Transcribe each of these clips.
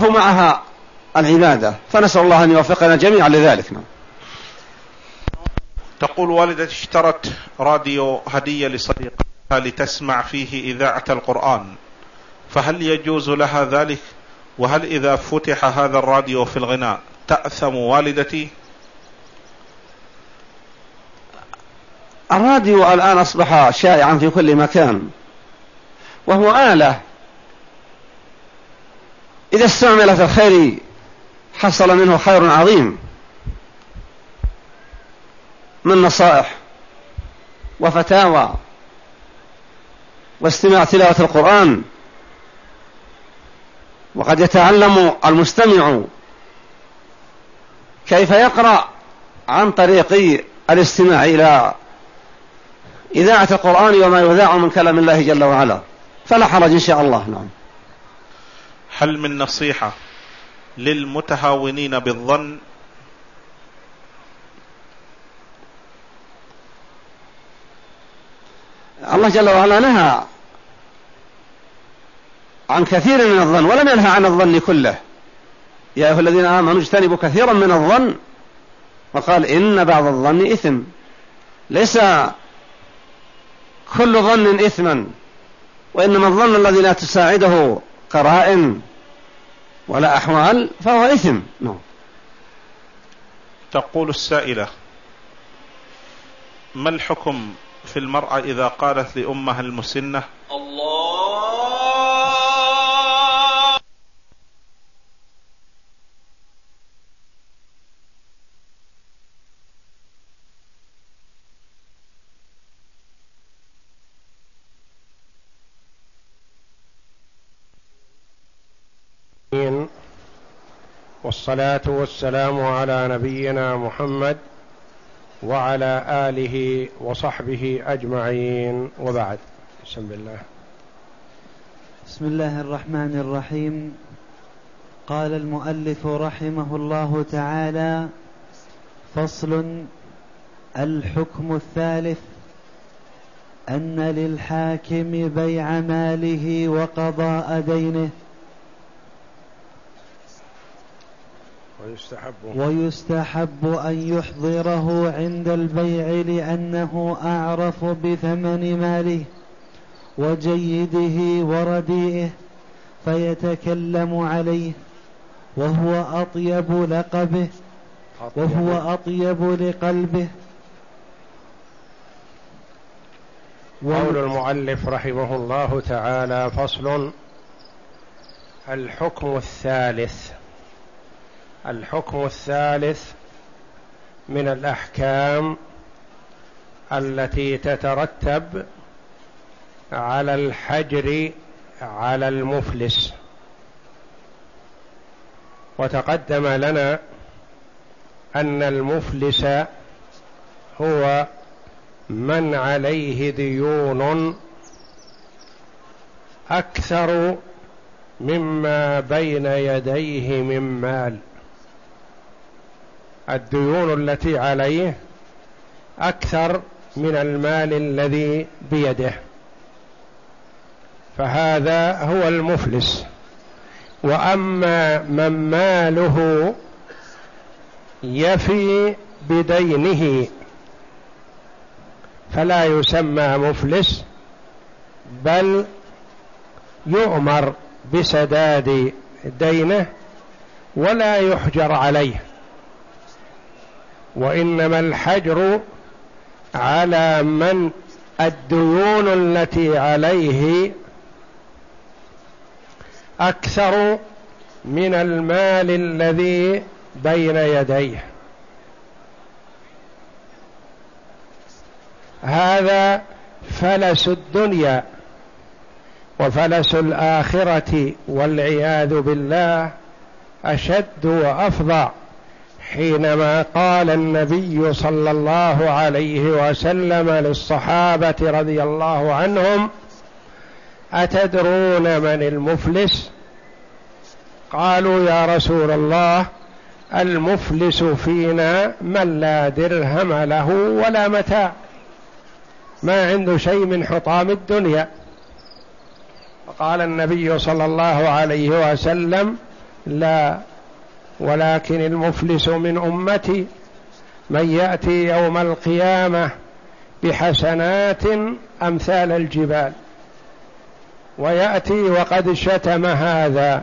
والخلف معها العبادة. فنسأل الله أن يوفقنا جميعا لذلك. نعم. تقول والدتي اشترت راديو هدية لصديقتها لتسمع فيه إذاعة القرآن. فهل يجوز لها ذلك؟ وهل إذا فتح هذا الراديو في الغناء تأثم والدتي؟ الراديو الآن أصبح شائعا في كل مكان وهو آلة إذا استعملت الخير حصل منه خير عظيم. من نصائح وفتاوى واستماع تلاوة القرآن. وقد يتعلم المستمع كيف يقرأ عن طريق الاستماع إلى إذاعة القرآن وما يذاع من كلام الله جل وعلا. فلا حرج إن شاء الله. نعم. هل من نصيحة للمتهاونين بالظن؟ الله جل وعلا نهى عن كثير من الظن ولم ينهى عن الظن كله. يا أيها الذين آمنوا اجتنبوا كثيرا من الظن. وقال إن بعض الظن إثم. ليس كل ظن إثما وإنما الظن الذي لا تساعده قرائن. ولا أحوال فهو إثم. نعم. تقول السائلة ما الحكم في المرأة إذا قالت لأمها المسنة؟ الله والصلاة والسلام على نبينا محمد وعلى آله وصحبه أجمعين. وبعد بسم الله. بسم الله الرحمن الرحيم. قال المؤلف رحمه الله تعالى فصل الحكم الثالث أن للحاكم بيع ماله وقضاء دينه. ويستحب ويستحب أن يحضره عند البيع لأنه أعرف بثمن ماله وجيده ورديئه فيتكلم عليه وهو أطيب لقبه وهو أطيب لقلبه. قول المؤلف رحمه الله تعالى فصل الحكم الثالث. الحكم الثالث من الأحكام التي تترتب على الحجر على المفلس. وتقدم لنا أن المفلس هو من عليه ديون أكثر مما بين يديه من مال. الديون التي عليه أكثر من المال الذي بيده. فهذا هو المفلس. وأما من ماله يفي بدينه فلا يسمى مفلس بل يؤمر بسداد دينه ولا يحجر عليه. وإنما الحجر على من الديون التي عليه أكثر من المال الذي بين يديه. هذا فلس الدنيا وفلس الآخرة والعياذ بالله أشد وأفظع. حينما قال النبي صلى الله عليه وسلم للصحابة رضي الله عنهم أتدرون من المفلس؟ قالوا يا رسول الله المفلس فينا من لا درهم له ولا متاع ما عنده شيء من حطام الدنيا. فقال النبي صلى الله عليه وسلم لا ولكن المفلس من أمتي من يأتي يوم القيامة بحسنات أمثال الجبال. ويأتي وقد شتم هذا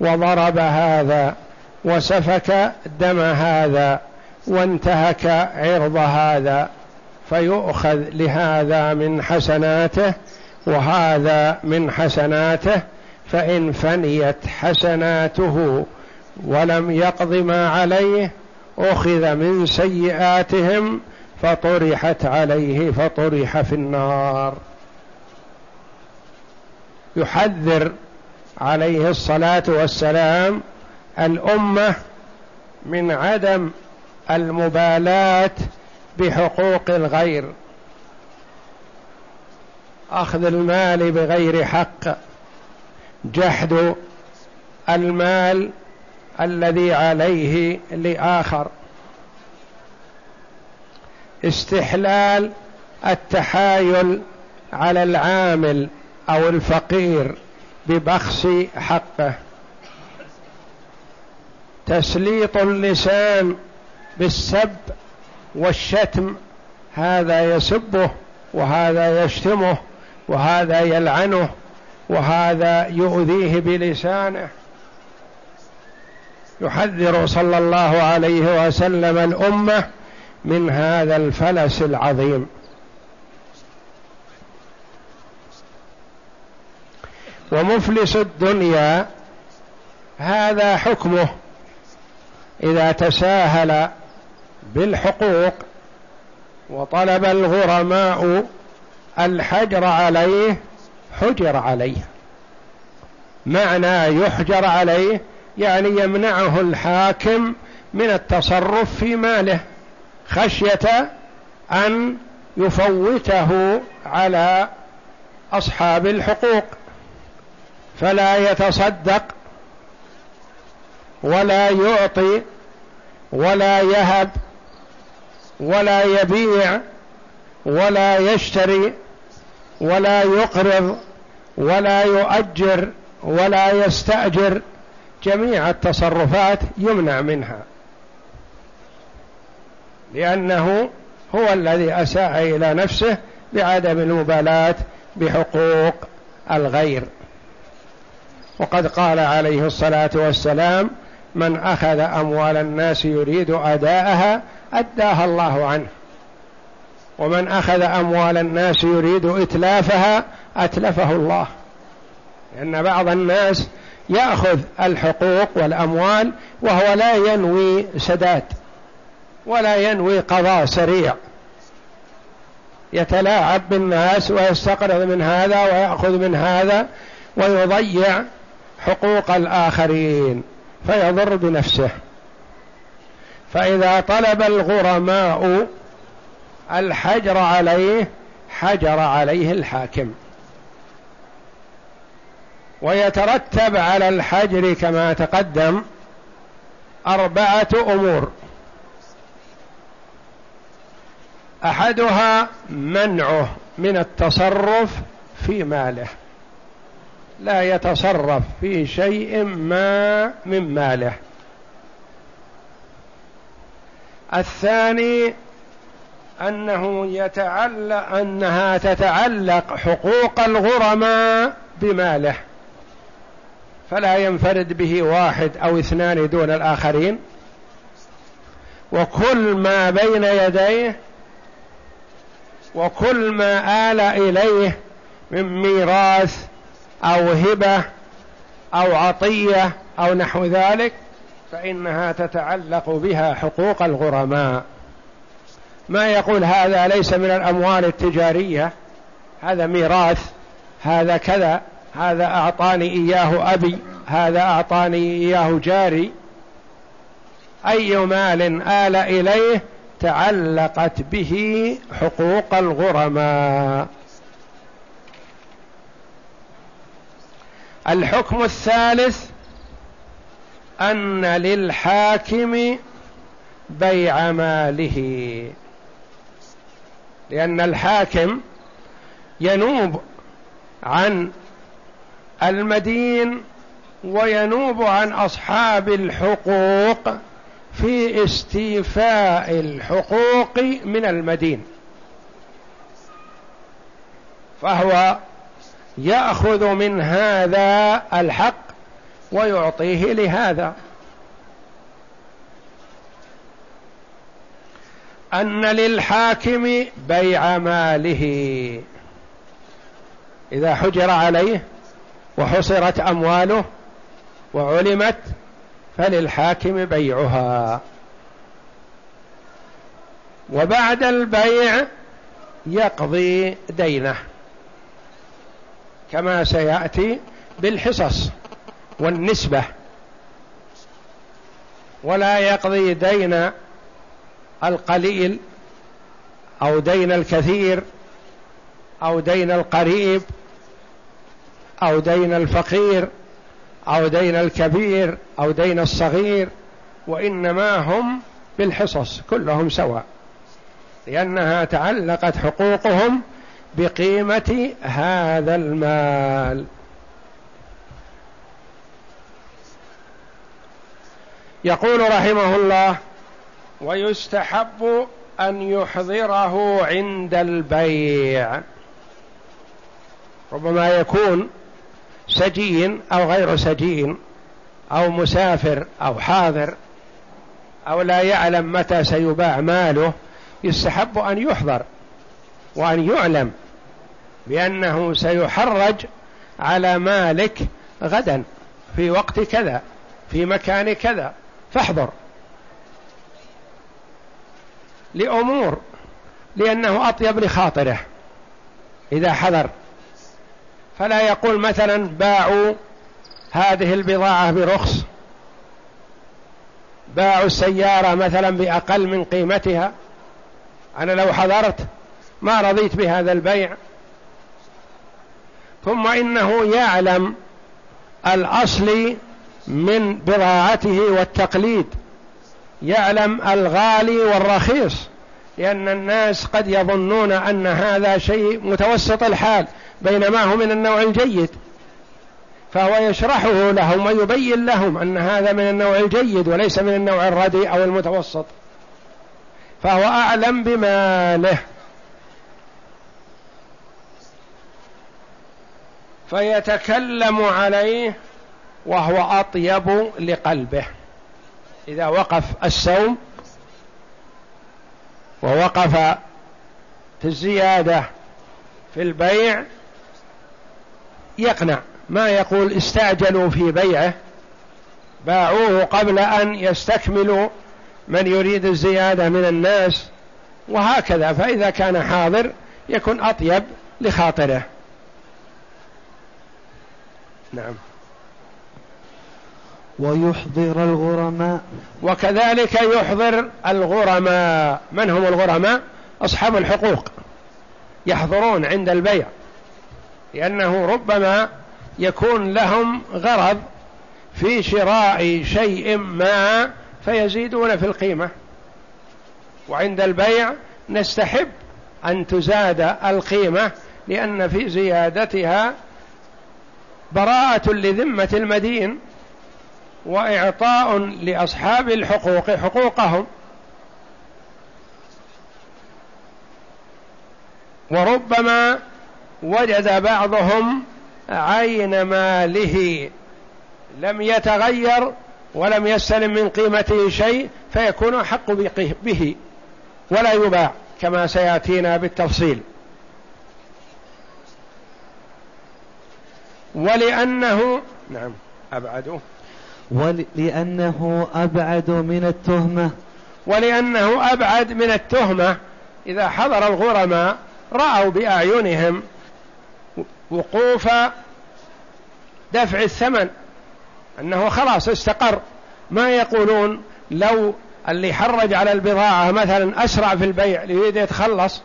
وضرب هذا وسفك دم هذا وانتهك عرض هذا فيؤخذ لهذا من حسناته وهذا من حسناته فإن فنيت حسناته ولم يقض ما عليه أخذ من سيئاتهم فطرحت عليه فطرح في النار. يحذر عليه الصلاة والسلام الأمة من عدم المبالاة بحقوق الغير. أخذ المال بغير حق. جحد المال الذي عليه لآخر. استحلال التحايل على العامل أو الفقير ببخس حقه. تسليط اللسان بالسب والشتم هذا يسبه وهذا يشتمه وهذا يلعنه وهذا يؤذيه بلسانه. يحذر صلى الله عليه وسلم الأمة من هذا الفلس العظيم. ومفلس الدنيا هذا حكمه إذا تساهل بالحقوق وطلب الغرماء الحجر عليه حجر عليه. معنى يحجر عليه يعني يمنعه الحاكم من التصرف في ماله خشية أن يفوته على أصحاب الحقوق فلا يتصدق ولا يعطي ولا يهب ولا يبيع ولا يشتري ولا يقرض ولا يؤجر ولا يستأجر. جميع التصرفات يمنع منها. لأنه هو الذي أساء إلى نفسه بعدم المبالاة بحقوق الغير. وقد قال عليه الصلاة والسلام من أخذ أموال الناس يريد أداءها أداها الله عنه. ومن أخذ أموال الناس يريد إتلافها أتلفه الله. لأن بعض الناس يأخذ الحقوق والأموال وهو لا ينوي سداد ولا ينوي قضاء سريع. يتلاعب بالناس ويستقرض من هذا ويأخذ من هذا ويضيع حقوق الآخرين فيضر بنفسه. فإذا طلب الغرماء الحجر عليه حجر عليه الحاكم. ويترتب على الحجر كما تقدم أربعة أمور. أحدها منعه من التصرف في ماله. لا يتصرف في شيء ما من ماله. الثاني أنه يتعلق أنها تتعلق حقوق الغرماء بماله. فلا ينفرد به واحد أو اثنان دون الآخرين. وكل ما بين يديه وكل ما آل إليه من ميراث أو هبة أو عطية أو نحو ذلك فإنها تتعلق بها حقوق الغرماء. ما يقول هذا ليس من الأموال التجارية. هذا ميراث هذا كذا. هذا أعطاني إياه أبي هذا أعطاني إياه جاري. أي مال آل إليه تعلقت به حقوق الغرماء. الحكم الثالث أن للحاكم بيع ماله لأن الحاكم ينوب عن المدين وينوب عن أصحاب الحقوق في استيفاء الحقوق من المدين. فهو يأخذ من هذا الحق ويعطيه لهذا. أن للحاكم بيع ماله. إذا حجر عليه وحصرت أمواله وعلمت فللحاكم بيعها. وبعد البيع يقضي دينه كما سيأتي بالحصص والنسبة. ولا يقضي دين القليل أو دين الكثير أو دين القريب أو دين الفقير أو دين الكبير أو دين الصغير وإنما هم بالحصص كلهم سواء لأنها تعلقت حقوقهم بقيمة هذا المال. يقول رحمه الله ويستحب أن يحضره عند البيع. ربما يكون سجين أو غير سجين أو مسافر أو حاضر أو لا يعلم متى سيباع ماله يستحب أن يحضر وأن يعلم بأنه سيحرج على مالك غدا في وقت كذا في مكان كذا فاحضر. لأمور لأنه أطيب لخاطره إذا حضر. فلا يقول مثلا باعوا هذه البضاعة برخص باعوا السيارة مثلا بأقل من قيمتها. أنا لو حضرت ما رضيت بهذا البيع. ثم إنه يعلم الأصل من بضاعته والتقليد. يعلم الغالي والرخيص لأن الناس قد يظنون أن هذا شيء متوسط الحال. بينما هو من النوع الجيد فهو يشرحه لهم ويبين لهم أن هذا من النوع الجيد وليس من النوع الرديء أو المتوسط. فهو أعلم بماله فيتكلم عليه وهو أطيب لقلبه. إذا وقف السوم ووقف في الزيادة في البيع يقنع. ما يقول استعجلوا في بيعه باعوه قبل أن يستكملوا من يريد الزيادة من الناس وهكذا. فإذا كان حاضر يكون أطيب لخاطره. نعم. ويحضر الغرماء. وكذلك يحضر الغرماء. من هم الغرماء؟ أصحاب الحقوق. يحضرون عند البيع. لأنه ربما يكون لهم غرض في شراء شيء ما فيزيدون في القيمة. وعند البيع نستحب أن تزاد القيمة لأن في زيادتها براءة لذمة المدين وإعطاء لأصحاب الحقوق حقوقهم. وربما وجد بعضهم عين ماله لم يتغير ولم يستلم من قيمته شيء فيكون أحق به ولا يباع كما سيأتينا بالتفصيل. ولأنه نعم ابعده ولأنه أبعد من التهمة. ولأنه أبعد من التهمة إذا حضر الغرماء رأوا بأعينهم وقوف دفع الثمن أنه خلاص استقر. ما يقولون لو اللي حرج على البضاعة مثلا أسرع في البيع يريد يتخلص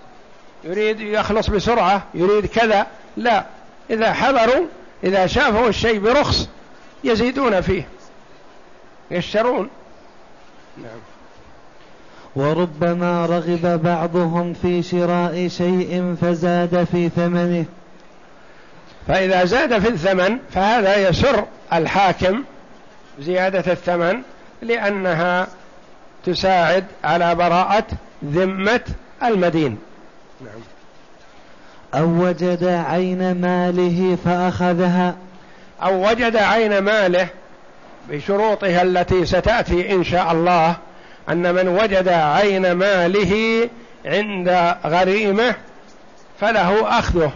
يريد يخلص بسرعة يريد كذا لا. إذا حضروا إذا شافوا الشيء برخص يزيدون فيه يشترون. نعم. وربما رغب بعضهم في شراء شيء فزاد في ثمنه. فإذا زاد في الثمن فهذا يسر الحاكم زيادة الثمن لأنها تساعد على براءة ذمة المدين. نعم. أو وجد عين ماله فأخذها. أو وجد عين ماله بشروطها التي ستأتي إن شاء الله أن من وجد عين ماله عند غريمه فله أخذه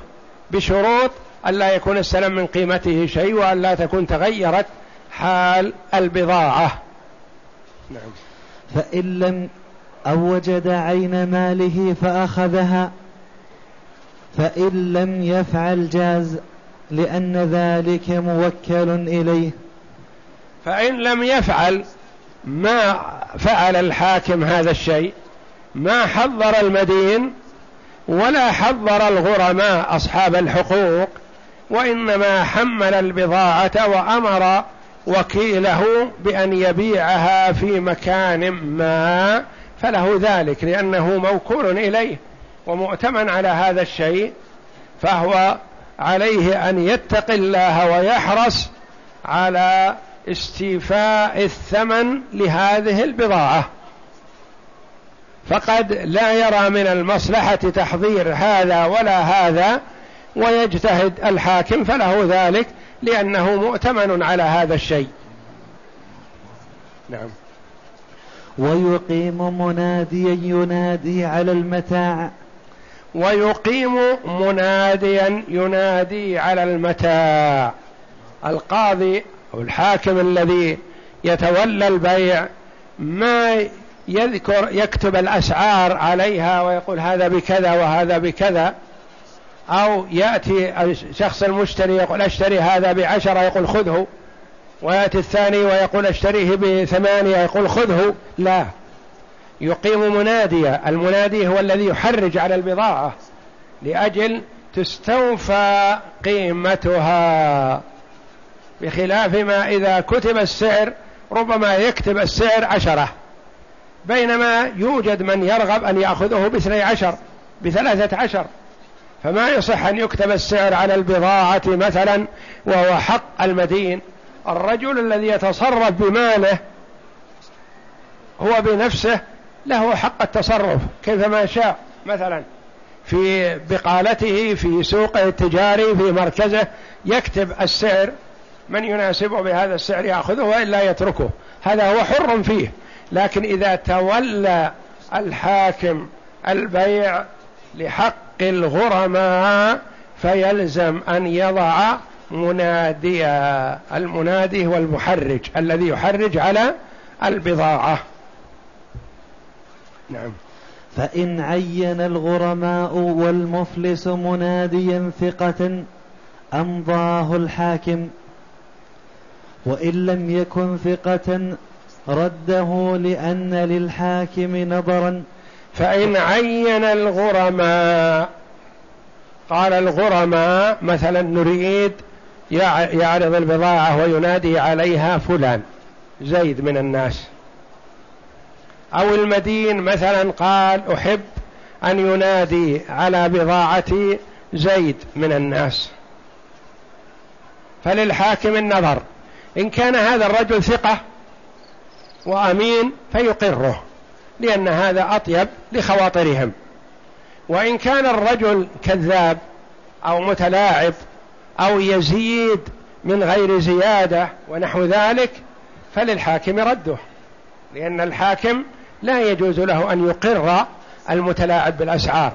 بشروط ألا يكون السلم من قيمته شيء وأن لا تكون تغيرت حال البضاعة. نعم. فإن لم أو وجد عين ماله فأخذها. فإن لم يفعل جاز لأن ذلك موكل إليه. فإن لم يفعل ما فعل الحاكم هذا الشيء ما حضر المدين ولا حضر الغرماء أصحاب الحقوق وإنما حمل البضاعة وأمر وكيله بأن يبيعها في مكان ما فله ذلك لأنه موكول إليه ومؤتمن على هذا الشيء فهو عليه أن يتقي الله ويحرص على استيفاء الثمن لهذه البضاعة. فقد لا يرى من المصلحة تحضير هذا ولا هذا ويجتهد الحاكم فله ذلك لأنه مؤتمن على هذا الشيء. نعم. ويقيم مناديا ينادي على المتاع. ويقيم مناديا ينادي على المتاع. القاضي أو الحاكم الذي يتولى البيع ما يذكر يكتب الأسعار عليها ويقول هذا بكذا وهذا بكذا. أو يأتي الشخص المشتري يقول أشتري هذا بعشرة يقول خذه ويأتي الثاني ويقول أشتريه بثمانية يقول خذه. لا. يقيم مناديا المنادي هو الذي يحرج على البضاعة لأجل تستوفى قيمتها. بخلاف ما إذا كتب السعر ربما يكتب السعر عشرة. بينما يوجد من يرغب أن يأخذه بإثني عشر بثلاثة عشر. فما يصح أن يكتب السعر على البضاعة مثلا وهو حق المدين. الرجل الذي يتصرف بماله هو بنفسه له حق التصرف كيفما شاء. مثلا في بقالته في سوقه التجاري في مركزه يكتب السعر. من يناسبه بهذا السعر يأخذه وإلا يتركه. هذا هو حر فيه. لكن إذا تولى الحاكم البيع لحق الغرماء فيلزم أن يضع مناديا المنادي هو المحرج الذي يحرج على البضاعة. نعم. فإن عين الغرماء والمفلس مناديا ثقة أمضاه الحاكم. وإن لم يكن ثقة رده لأن للحاكم نظرا. فإن عين الغرماء قال الغرماء مثلا نريد يعرض البضاعة وينادي عليها فلان زيد من الناس. أو المدين مثلا قال أحب أن ينادي على بضاعتي زيد من الناس. فللحاكم النظر إن كان هذا الرجل ثقة وأمين فيقره. لأن هذا أطيب لخواطرهم. وإن كان الرجل كذاب أو متلاعب أو يزيد من غير زيادة ونحو ذلك فللحاكم رده. لأن الحاكم لا يجوز له أن يقر المتلاعب بالأسعار.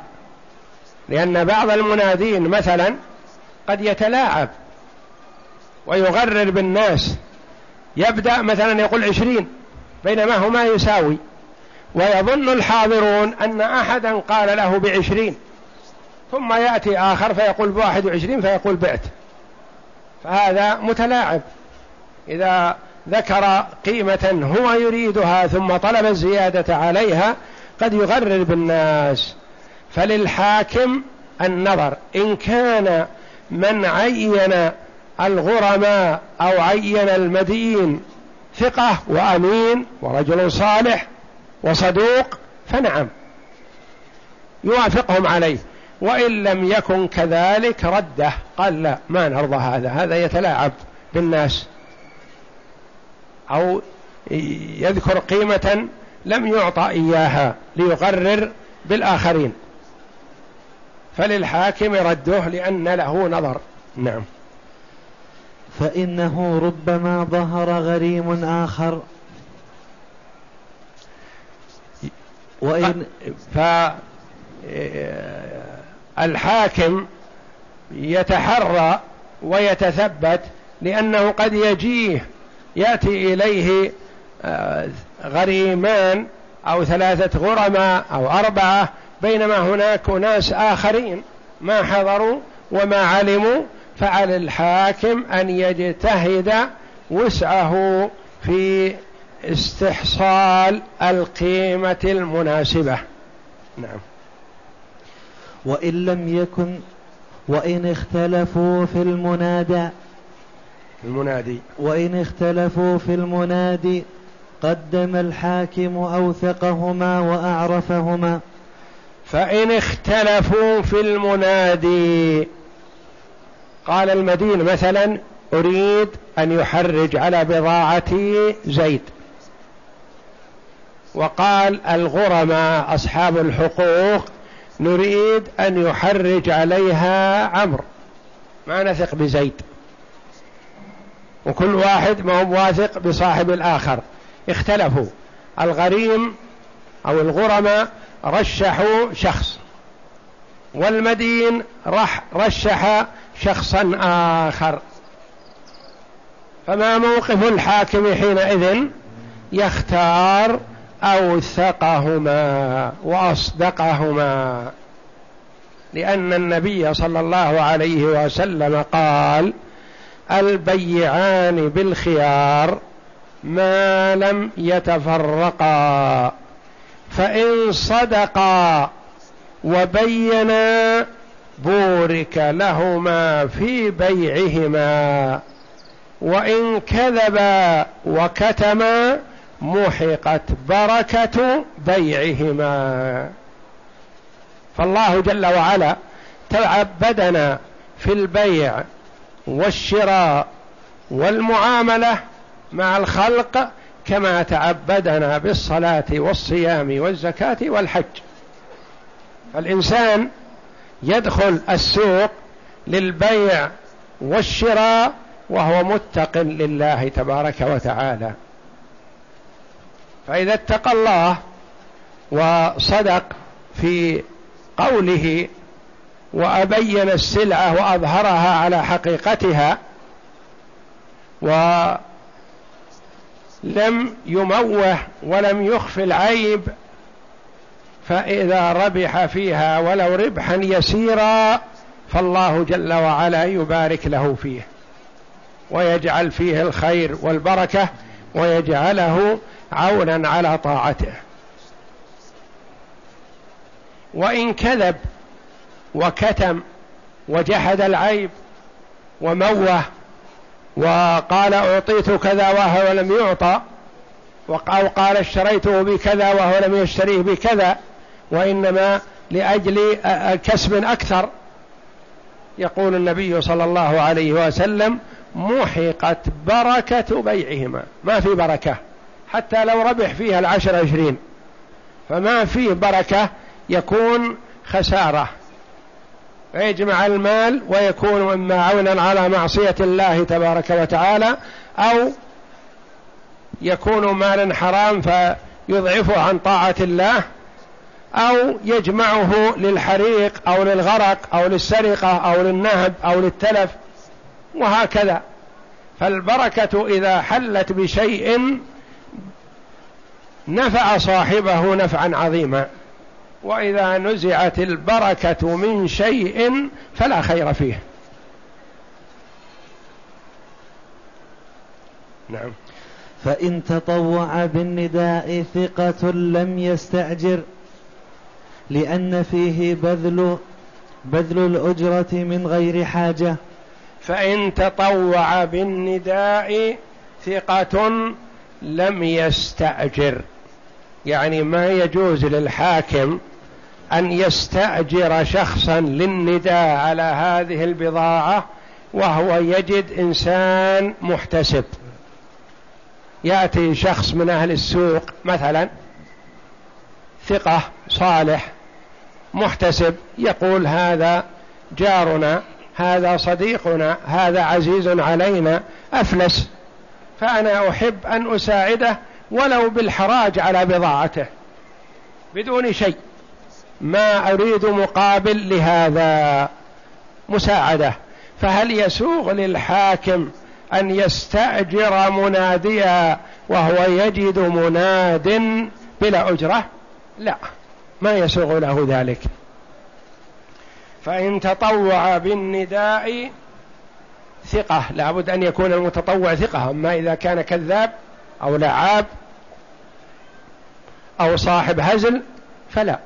لأن بعض المنادين مثلا قد يتلاعب ويغرر بالناس. يبدأ مثلا يقول عشرين بينما هو ما يساوي. ويظن الحاضرون أن أحدا قال له بعشرين ثم يأتي آخر فيقول بواحد وعشرين فيقول بعت. فهذا متلاعب. إذا ذكر قيمة هو يريدها ثم طلب الزيادة عليها قد يغرر بالناس. فللحاكم النظر إن كان من عين الغرماء أو عين المدين ثقة وأمين ورجل صالح وصدوق فنعم. يوافقهم عليه. وإن لم يكن كذلك رده. قال لا ما نرضى هذا. هذا يتلاعب بالناس. أو يذكر قيمة لم يعطى إياها ليقرر بالآخرين. فللحاكم رده لأن له نظر. نعم. فإنه ربما ظهر غريم آخر. وإن فالحاكم يتحرى ويتثبت لأنه قد يجيه يأتي إليه آه، غريمان أو ثلاثة غرماء أو أربعة بينما هناك ناس آخرين ما حضروا وما علموا فعلى الحاكم أن يجتهد وسعه في استحصال القيمة المناسبة. نعم. وإن لم يكن وإن اختلفوا في المنادى المنادي. وإن اختلفوا في المنادي قدم الحاكم أوثقهما وأعرفهما. فإن اختلفوا في المنادي قال المدين مثلا أريد أن يحرج على بضاعتي زيد. وقال الغرماء أصحاب الحقوق نريد أن يحرج عليها عمرو. ما نثق بزيد. وكل واحد ما هو واثق بصاحب الآخر. اختلفوا. الغريم أو الغرماء رشحوا شخص. والمدين رح رشح شخصا آخر. فما موقف الحاكم حينئذ؟ يختار أوثقهما وأصدقهما لأن النبي صلى الله عليه وسلم قال البيعان بالخيار ما لم يتفرقا فإن صدقا وبينا بورك لهما في بيعهما وإن كذبا وكتما محقت بركة بيعهما. فالله جل وعلا تعبدنا في البيع والشراء والمعاملة مع الخلق كما تعبدنا بالصلاة والصيام والزكاة والحج. فالإنسان يدخل السوق للبيع والشراء وهو متق لله تبارك وتعالى. فإذا اتقى الله وصدق في قوله وأبين السلعة وأظهرها على حقيقتها ولم يموه ولم يخف العيب فإذا ربح فيها ولو ربحا يسيرا فالله جل وعلا يبارك له فيه ويجعل فيه الخير والبركة ويجعله عونا على طاعته. وإن كذب وكتم وجحد العيب وموه وقال أعطيت كذا وهو لم يعطى أو قال اشتريته بكذا وهو لم يشتريه بكذا وإنما لأجل كسب أكثر. يقول النبي صلى الله عليه وسلم محقت بركة بيعهما. ما في بركة. حتى لو ربح فيها العشر عشرين. فما فيه بركة يكون خسارة. فيجمع المال ويكون إما عونا على معصية الله تبارك وتعالى أو يكون مالا حرام فيضعفه عن طاعة الله أو يجمعه للحريق أو للغرق أو للسرقة أو للنهب أو للتلف. وهكذا. فالبركة إذا حلت بشيء نفع صاحبه نفعا عظيما. وإذا نزعت البركة من شيء فلا خير فيه. نعم. فإن تطوع بالنداء ثقة لم يستأجر لأن فيه بذل بذل الأجرة من غير حاجة. فإن تطوع بالنداء ثقة لم يستأجر. يعني ما يجوز للحاكم أن يستأجر شخصا للنداء على هذه البضاعة وهو يجد إنسان محتسب. يأتي شخص من أهل السوق مثلا ثقة صالح محتسب يقول هذا جارنا هذا صديقنا هذا عزيز علينا أفلس. فأنا أحب أن أساعده ولو بالحراج على بضاعته بدون شيء. ما أريد مقابل لهذا مساعدة. فهل يسوغ للحاكم أن يستأجر مناديا وهو يجد مناد بلا أجرة؟ لا ما يسوغ له ذلك. فإن تطوع بالنداء ثقة لابد أن يكون المتطوع ثقة أما إذا كان كذاب أو لعاب أو صاحب هزل فلا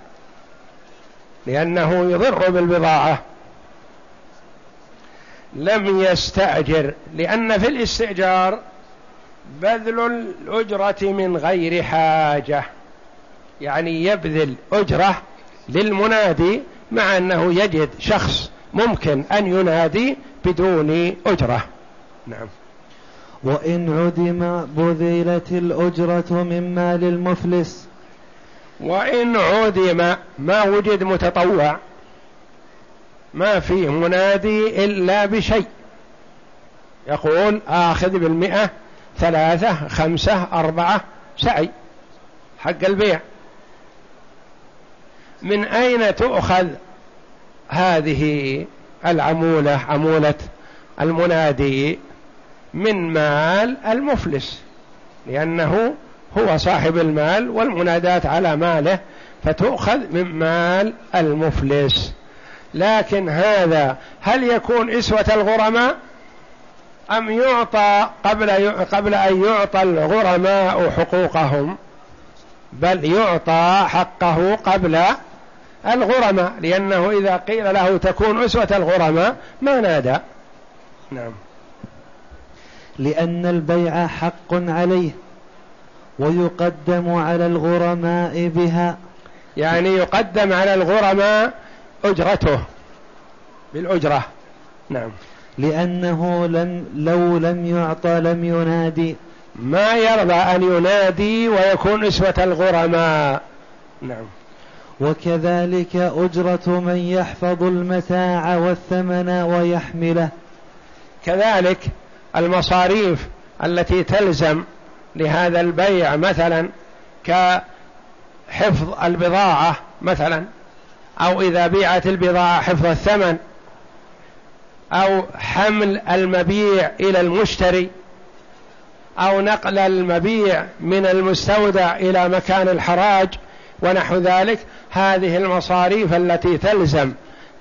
لأنه يضر بالبضاعة. لم يستأجر لأن في الاستئجار بذل الأجرة من غير حاجة يعني يبذل أجرة للمنادي مع أنه يجد شخص ممكن أن ينادي بدون أجرة. نعم. وإن عدم بذلت الأجرة من مال المفلس. وإن عدم ما وجد متطوع. ما فيه منادي إلا بشيء. يقول آخذ بالمئة ثلاثة خمسة أربعة سعي حق البيع. من أين تؤخذ هذه العمولة عمولة المنادي من مال المفلس؟ لأنه هو صاحب المال والمنادات على ماله فتؤخذ من مال المفلس. لكن هذا هل يكون إسوة الغرماء؟ أم يعطى قبل قبل أن يعطى الغرماء حقوقهم؟ بل يعطى حقه قبل الغرماء لأنه إذا قيل له تكون أسوة الغرماء ما نادى. نعم. لأن البيع حق عليه ويقدم على الغرماء بها. يعني يقدم على الغرماء أجرته بالأجرة. نعم. لأنه لم لو لم يعطى لم ينادي. ما يرضى أن ينادي ويكون أسوة الغرماء. نعم. وكذلك أجرة من يحفظ المتاع والثمن ويحمله. كذلك المصاريف التي تلزم لهذا البيع مثلا كحفظ البضاعة مثلا أو إذا بيعت البضاعة حفظ الثمن أو حمل المبيع إلى المشتري أو نقل المبيع من المستودع إلى مكان الحراج ونحو ذلك هذه المصاريف التي تلزم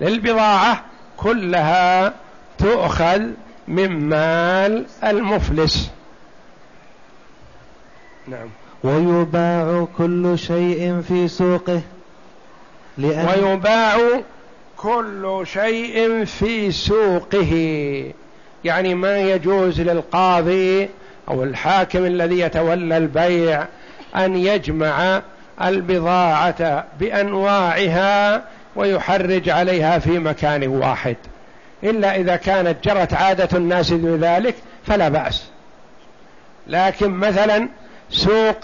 للبضاعة كلها تؤخذ من مال المفلس. نعم. ويباع كل شيء في سوقه لأن ويباع كل شيء في سوقه. يعني ما يجوز للقاضي أو الحاكم الذي يتولى البيع أن يجمع البضاعة بأنواعها ويحرج عليها في مكان واحد. إلا إذا كانت جرت عادة الناس بذلك فلا بأس. لكن مثلا سوق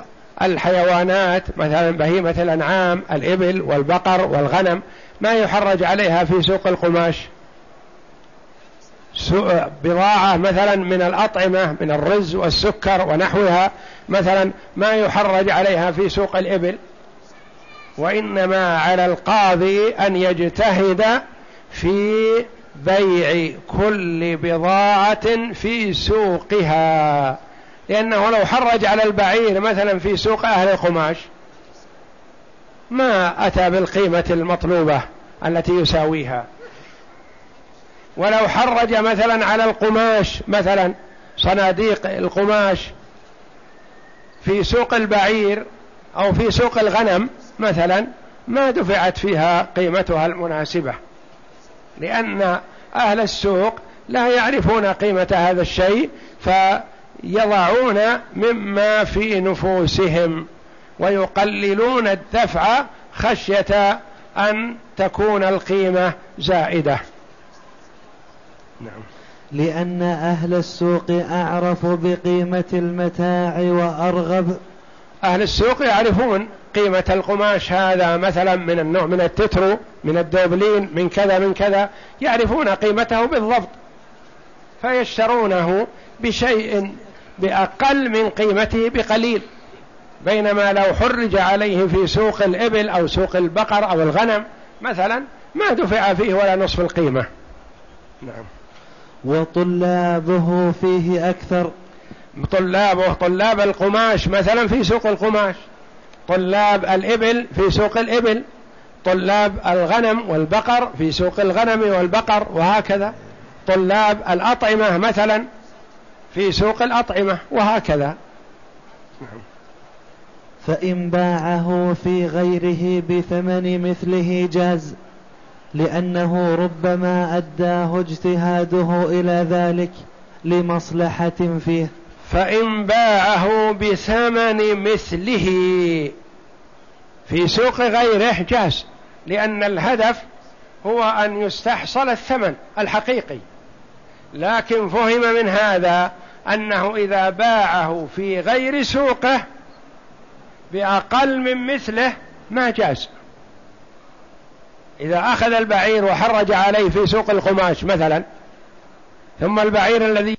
الحيوانات مثلا بهيمة الأنعام الإبل والبقر والغنم ما يحرج عليها في سوق القماش. بضاعة مثلا من الأطعمة من الرز والسكر ونحوها مثلا ما يحرج عليها في سوق الإبل. وإنما على القاضي أن يجتهد في بيع كل بضاعة في سوقها. لأنه لو حرج على البعير مثلا في سوق أهل القماش ما أتى بالقيمة المطلوبة التي يساويها. ولو حرج مثلا على القماش مثلا صناديق القماش في سوق البعير أو في سوق الغنم مثلا ما دفعت فيها قيمتها المناسبة لأن أهل السوق لا يعرفون قيمة هذا الشيء فيضعون مما في نفوسهم ويقللون الدفع خشية أن تكون القيمة زائدة. نعم. لأن أهل السوق أعرف بقيمة المتاع وأرغب. أهل السوق يعرفون قيمة القماش هذا مثلا من النوع من التترو من الدوبلين من كذا من كذا يعرفون قيمته بالضبط. فيشترونه بشيء بأقل من قيمته بقليل بينما لو حرج عليه في سوق الإبل أو سوق البقر أو الغنم مثلا ما دفع فيه ولا نصف القيمة. نعم. وطلابه فيه أكثر. طلابه طلاب القماش مثلا في سوق القماش. طلاب الإبل في سوق الإبل طلاب الغنم والبقر في سوق الغنم والبقر وهكذا طلاب الأطعمة مثلا في سوق الأطعمة وهكذا. فإن باعه في غيره بثمن مثله جاز لأنه ربما أداه اجتهاده إلى ذلك لمصلحة فيه. فإن باعه بثمن مثله في سوق غيره جاز لأن الهدف هو أن يستحصل الثمن الحقيقي. لكن فهم من هذا أنه إذا باعه في غير سوقه بأقل من مثله ما جاز. إذا أخذ البعير وحرج عليه في سوق القماش مثلا ثم البعير الذي